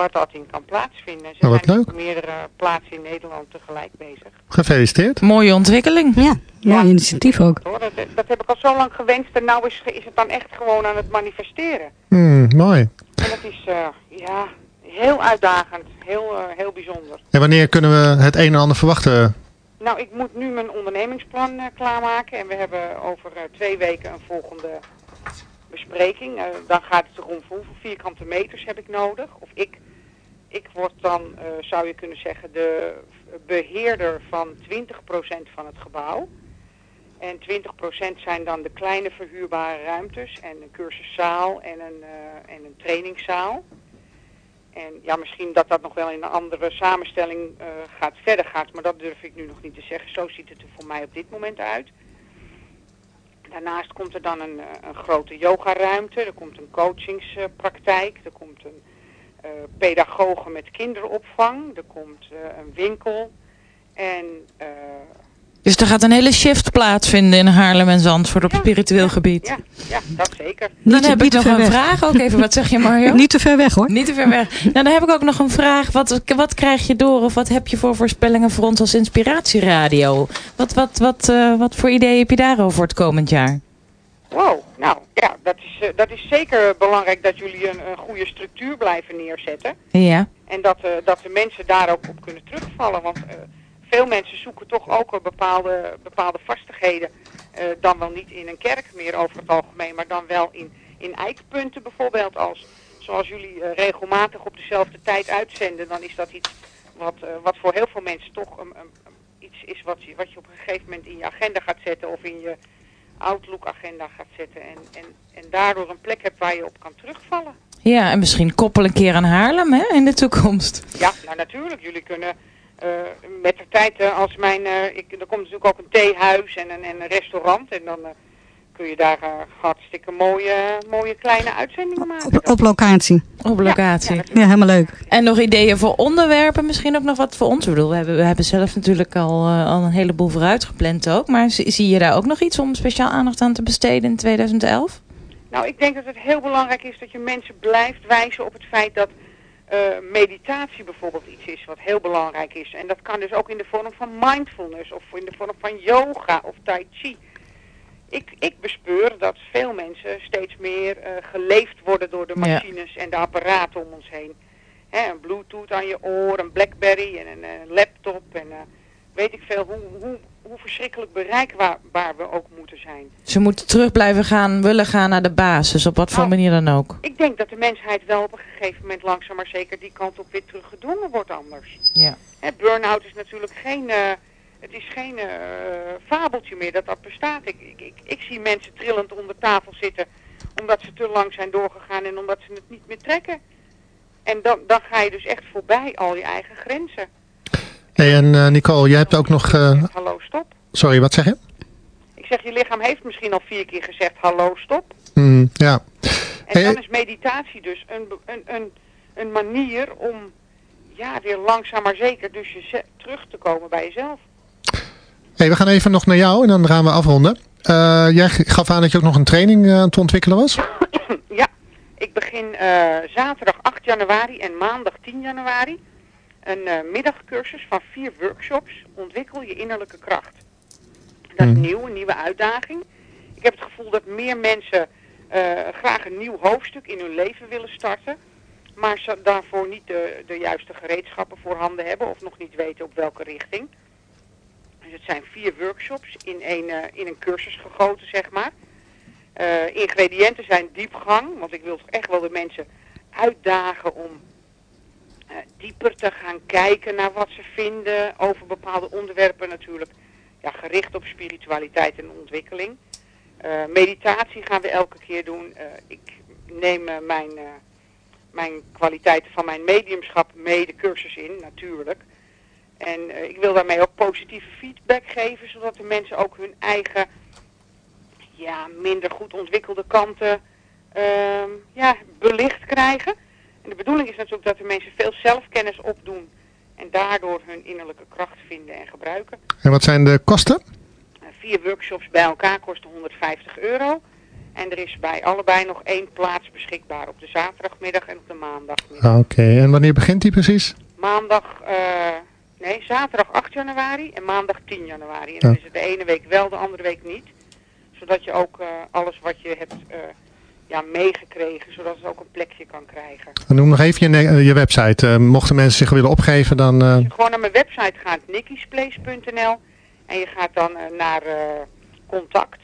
waar dat in kan plaatsvinden. Ze Nou, wat zijn leuk. op meerdere plaatsen in Nederland tegelijk bezig. Gefeliciteerd. Mooie ontwikkeling. Ja, mooi Ja. initiatief ook. Hoor. Dat, dat heb ik al zo lang gewenst en nou is, is het dan echt gewoon aan het manifesteren. Hmm, mooi. En dat is eh, ja, heel uitdagend, heel, eh, heel bijzonder. En wanneer kunnen we het een en ander verwachten? Nou, ik moet nu mijn ondernemingsplan eh, klaarmaken en we hebben over eh, twee weken een volgende bespreking. Eh, dan gaat het erom voor hoeveel vierkante meters heb ik nodig. Of ik, ik word dan, eh, zou je kunnen zeggen, de beheerder van 20% van het gebouw. En 20% zijn dan de kleine verhuurbare ruimtes en een cursuszaal en een, eh, en een trainingszaal. En ja, misschien dat dat nog wel in een andere samenstelling eh, gaat, verder gaat, maar dat durf ik nu nog niet te zeggen. Zo ziet het er voor mij op dit moment uit. Daarnaast komt er dan een, een grote yogaruimte, er komt een coachingspraktijk, er komt een eh pedagoge met kinderopvang, er komt eh, een winkel en eh, Dus er gaat een hele shift plaatsvinden in Haarlem en Zandvoort op Ja, spiritueel ja, gebied. ja, ja, dat zeker. Dan Niet, heb ik nog een weg. vraag ook even. Wat zeg je Mario? <laughs> Niet te ver weg hoor. Niet te ver weg. <laughs> Nou, dan heb ik ook nog een vraag. Wat, wat krijg je door of wat heb je voor voorspellingen voor ons als inspiratieradio? Wat, wat, wat, eh, wat voor ideeën heb je daarover voor het komend jaar? Wow, nou ja, dat is, eh, dat is zeker belangrijk dat jullie een, een goede structuur blijven neerzetten. Ja. En dat, eh, dat de mensen daar ook op kunnen terugvallen. Want eh, veel mensen zoeken toch ook een bepaalde, bepaalde vastigheden. dan wel niet in een kerk meer over het algemeen, maar dan wel in, in eikpunten bijvoorbeeld. Als, zoals jullie regelmatig op dezelfde tijd uitzenden, dan is dat iets wat, wat voor heel veel mensen toch een, een- iets is wat je, wat je op een gegeven moment in je agenda gaat zetten of in je Outlook-agenda gaat zetten. En, en, en daardoor een plek hebt waar je op kan terugvallen. Ja, en misschien koppel een keer aan Haarlem hè, in de toekomst. Ja, nou natuurlijk. Jullie kunnen eh, met de tijd, eh, als mijn, eh, ik, er komt natuurlijk ook een theehuis en een, en een restaurant. En dan kun je daar eh, hartstikke mooie, mooie kleine uitzendingen maken. Op, op locatie. Op locatie. Ja, Ja, helemaal leuk. En nog ideeën voor onderwerpen, misschien ook nog wat voor ons. Ik bedoel, we hebben, we hebben zelf natuurlijk al, eh, al een heleboel vooruit gepland ook. Maar zie, zie je daar ook nog iets om speciaal aandacht aan te besteden in 2011? Nou, ik denk dat het heel belangrijk is dat je mensen blijft wijzen op het feit dat eh, meditatie bijvoorbeeld iets is wat heel belangrijk is. En dat kan dus ook in de vorm van mindfulness of in de vorm van yoga of tai chi. Ik, ik bespeur dat veel mensen steeds meer eh, geleefd worden door de Ja. machines en de apparaten om ons heen. Hè, een bluetooth aan je oor, een blackberry en een eh, laptop en eh, weet ik veel hoe, hoe, hoe verschrikkelijk bereikbaar we ook moeten zijn. Ze moeten terug blijven gaan, willen gaan naar de basis, op wat voor Nou, manier dan ook. Ik denk dat de mensheid wel op een gegeven moment langzaam maar zeker die kant op weer teruggedrongen wordt anders. Ja. Burn-out is natuurlijk geen, het is geen eh, fabeltje meer dat dat bestaat. Ik, ik, ik, ik zie mensen trillend onder tafel zitten omdat ze te lang zijn doorgegaan en omdat ze het niet meer trekken. En dan, dan ga je dus echt voorbij al je eigen grenzen. Hey, en eh, Nicole, jij hebt ook nog... eh, Hallo, stop. sorry, wat zeg je? Ik zeg, je lichaam heeft misschien al vier keer gezegd hallo, stop. Hmm, ja. En Hey, dan is meditatie dus een, een, een, een manier om ja, weer langzaam maar zeker dus je terug te komen bij jezelf. Hey, we gaan even nog naar jou en dan gaan we afronden. Eh, jij gaf aan dat je ook nog een training eh, aan het ontwikkelen was. <clears throat> Ja, ik begin eh, zaterdag 8 januari en maandag 10 januari een middagcursus van vier workshops. Ontwikkel je innerlijke kracht. Dat is Hmm. nieuw, een nieuwe uitdaging. Ik heb het gevoel dat meer mensen graag een nieuw hoofdstuk in hun leven willen starten. Maar ze daarvoor niet de, de juiste gereedschappen voorhanden hebben of nog niet weten op welke richting. Dus het zijn vier workshops in een, eh, in een cursus gegoten, zeg maar. Eh, ingrediënten zijn diepgang, want ik wil toch echt wel de mensen uitdagen om eh, dieper te gaan kijken naar wat ze vinden over bepaalde onderwerpen natuurlijk. Ja, gericht op spiritualiteit en ontwikkeling. Meditatie gaan we elke keer doen. Ik neem mijn, mijn kwaliteiten van mijn mediumschap mee de cursus in, natuurlijk. En eh, ik wil daarmee ook positieve feedback geven, zodat de mensen ook hun eigen, ja, minder goed ontwikkelde kanten ehm, ja, belicht krijgen. En de bedoeling is natuurlijk dat de mensen veel zelfkennis opdoen en daardoor hun innerlijke kracht vinden en gebruiken. En wat zijn de kosten? Eh, vier workshops bij elkaar kosten 150 euro. En er is bij allebei nog één plaats beschikbaar op de zaterdagmiddag en op de maandagmiddag. Ah, Oké, en wanneer begint die precies? Maandag, eh, nee, zaterdag 8 januari en maandag 10 januari. En dan Ja. is het de ene week wel, de andere week niet. Zodat je ook eh, alles wat je hebt eh, ja, meegekregen, zodat het ook een plekje kan krijgen. Noem nog even je, ne- je website. Eh, mochten mensen zich willen opgeven, dan... eh, Als je gewoon naar mijn website gaat, nikkisplace.nl en je gaat dan eh, naar eh, contact,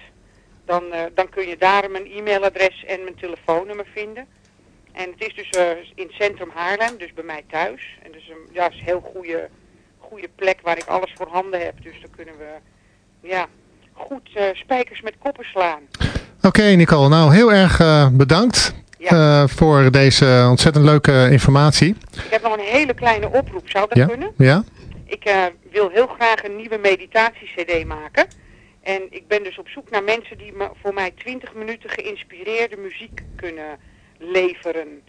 dan, eh, dan kun je daar mijn e-mailadres en mijn telefoonnummer vinden. En het is dus eh, in het centrum Haarlem, dus bij mij thuis. En dus een ja, is een heel goede, goede plek waar ik alles voor handen heb. Dus dan kunnen we ja, goed eh, spijkers met koppen slaan. Oké, Nicole. Nou, heel erg eh, bedankt Ja. eh, voor deze ontzettend leuke informatie. Ik heb nog een hele kleine oproep, zou dat Ja? kunnen? Ja? Ik wil heel graag een nieuwe meditatie-cd maken. En ik ben dus op zoek naar mensen die me voor mij 20 minuten geïnspireerde muziek kunnen leveren.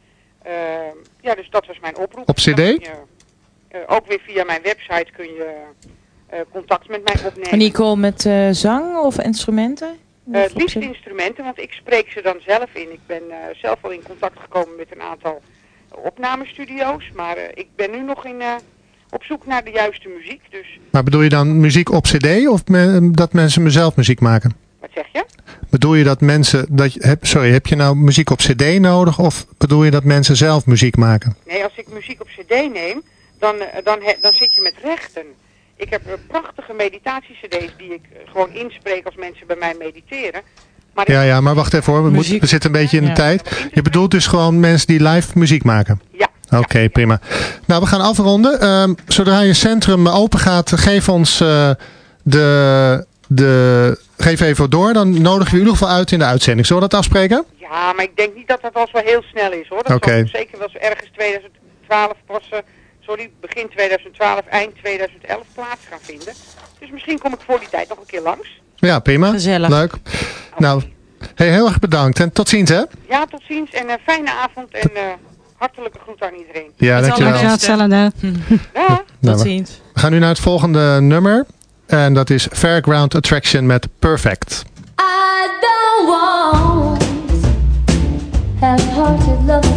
Ja, dus dat was mijn oproep. Op CD? Eh, ook weer via mijn website kun je eh, contact met mij opnemen. En Nicole met eh, zang of instrumenten? Eh, het liefst instrumenten, want ik spreek ze dan zelf in. Ik ben eh, zelf al in contact gekomen met een aantal opnamestudio's. Maar eh, ik ben nu nog in, eh, op zoek naar de juiste muziek. Dus Maar bedoel je dan muziek op cd of me- dat mensen mezelf muziek maken? wat zeg je? Bedoel je dat mensen... Dat je, heb, sorry, heb je nou muziek op cd nodig of bedoel je dat mensen zelf muziek maken? Nee, als ik muziek op cd neem, dan, eh, dan, he- dan zit je met rechten. Ik heb eh, prachtige meditatie-cd's die ik eh, gewoon inspreek als mensen bij mij mediteren. Maar Ja, ja, maar wacht even hoor. We, moeten, we zitten een beetje in de Ja. tijd. Je bedoelt dus gewoon mensen die live muziek maken? Ja. Oké, prima. Nou, we gaan afronden. Ehm, zodra je centrum open gaat, geef ons eh, de, de... Geef even door, dan nodigen we u in ieder geval uit in de uitzending. Zullen we dat afspreken? Ja, maar ik denk niet dat dat al zo heel snel is hoor. Dat zal zeker wel zo ergens 2012 pas, eh, sorry, begin 2012, eind 2011 plaats gaan vinden. Dus misschien kom ik voor die tijd nog een keer langs. Ja, prima. Gezellig. Leuk. Nou, hey, heel erg bedankt en tot ziens hè. Ja, tot ziens en een fijne avond en eh, hartelijke groet aan iedereen. Ja, dankjewel. Ja, hetzelfde. Dag! Tot Nou, we ziens. we gaan nu naar het volgende nummer. En dat is Fairground Attraction met Perfect. I don't want half-hearted love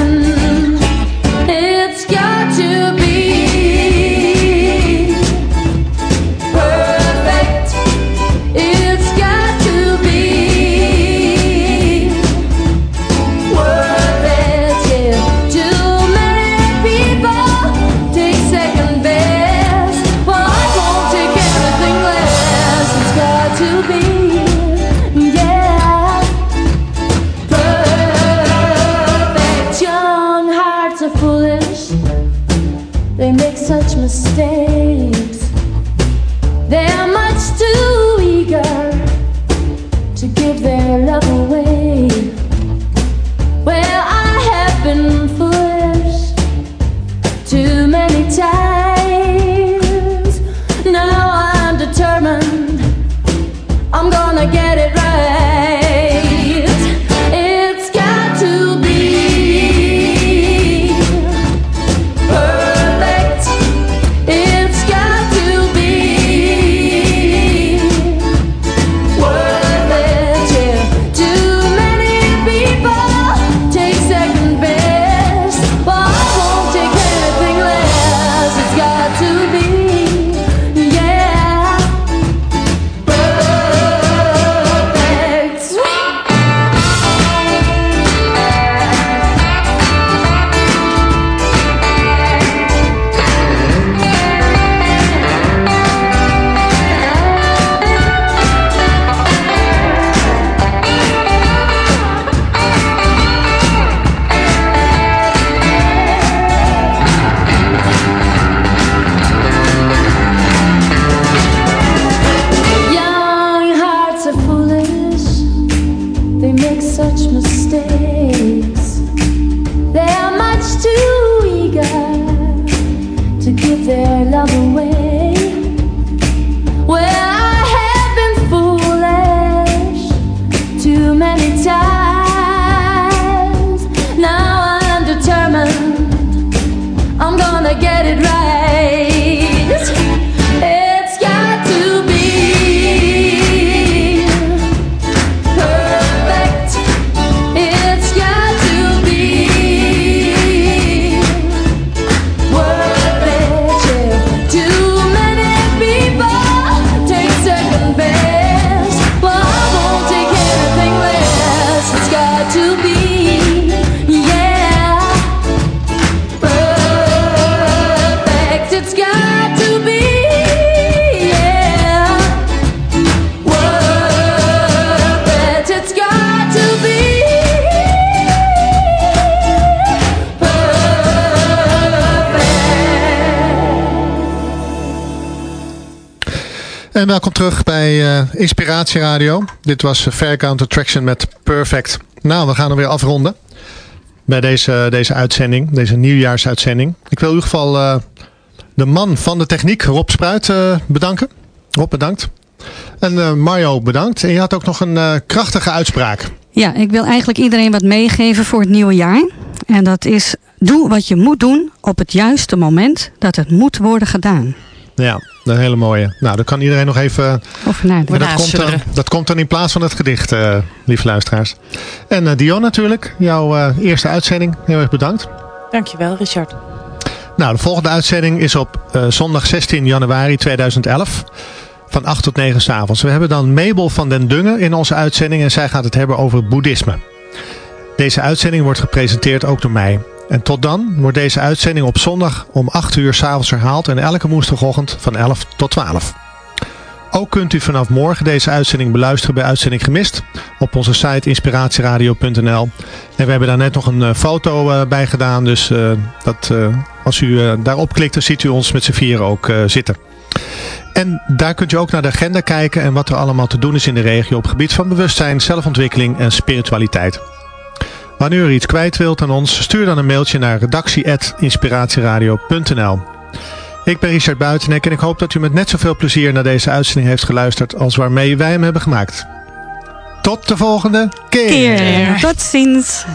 Bij eh, Inspiratie Radio. Dit was uh, Fair Count Attraction met Perfect. Nou, we gaan hem weer afronden. Bij deze, deze uitzending, deze nieuwjaarsuitzending. Ik wil in ieder geval eh, de man van de techniek, Rob Spruit, eh, bedanken. Rob, bedankt. En eh, Mario, bedankt. En je had ook nog een krachtige uitspraak. Ja, ik wil eigenlijk iedereen wat meegeven voor het nieuwe jaar. En dat is, doe wat je moet doen op het juiste moment dat het moet worden gedaan. Ja, een hele mooie. Nou, daar kan iedereen nog even... Nadenken. Maar dat, komt dan, dat komt dan in plaats van het gedicht, eh, lieve luisteraars. En eh, Dion natuurlijk, jouw eh, eerste uitzending. Heel erg bedankt. Dankjewel, Richard. Nou, de volgende uitzending is op eh, zondag 16 januari 2011. Van 8 tot 9 s'avonds. We hebben dan Mabel van den Dungen in onze uitzending. En zij gaat het hebben over boeddhisme. Deze uitzending wordt gepresenteerd ook door mij. En tot dan wordt deze uitzending op zondag om 8 uur s'avonds herhaald. En elke woensdagochtend van 11 tot 12. Ook kunt u vanaf morgen deze uitzending beluisteren bij Uitzending Gemist. Op onze site inspiratieradio.nl. En we hebben daar net nog een eh, foto eh, bij gedaan. Dus eh, dat, als u daarop klikt, dan ziet u ons met z'n vieren ook zitten. En daar kunt u ook naar de agenda kijken en wat er allemaal te doen is in de regio op gebied van bewustzijn, zelfontwikkeling en spiritualiteit. Wanneer u iets kwijt wilt aan ons, stuur dan een mailtje naar redactie.inspiratieradio.nl Ik ben Richard Buitenek en ik hoop dat u met net zoveel plezier naar deze uitzending heeft geluisterd als waarmee wij hem hebben gemaakt. Tot de volgende keer. Keer. Tot ziens.